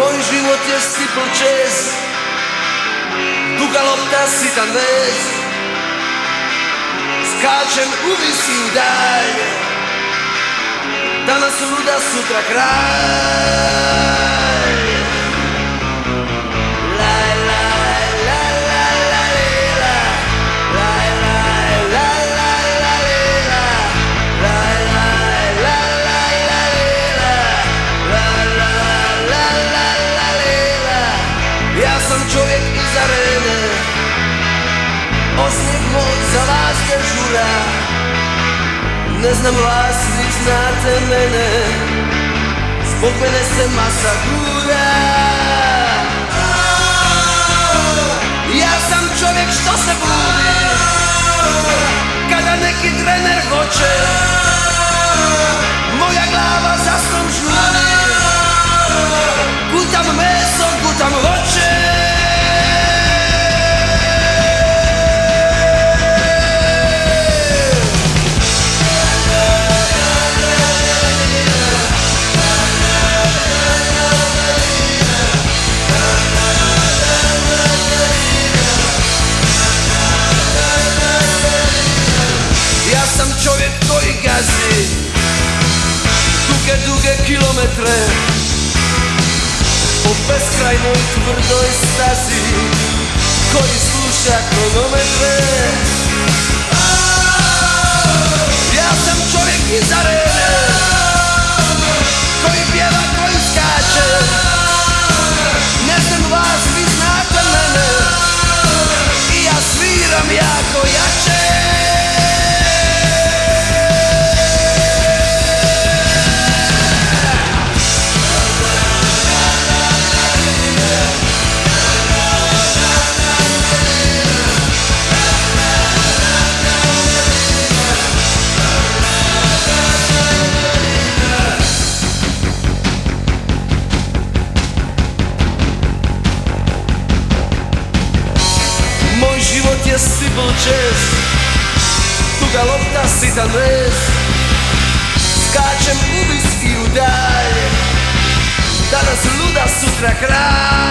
Moj život je stipl čez Duga lopta, sitan vez. Skačem u visiju dalje Danas luda, sutra kraj Ne znam vas, vi znate mene. Zbog mene se masa gura kilometre. Po beskrajnoj tvrdoj stazi sipl čez Duga lopta, sitan vez Skačem u vis i u dalje Danas luda, sutra kraj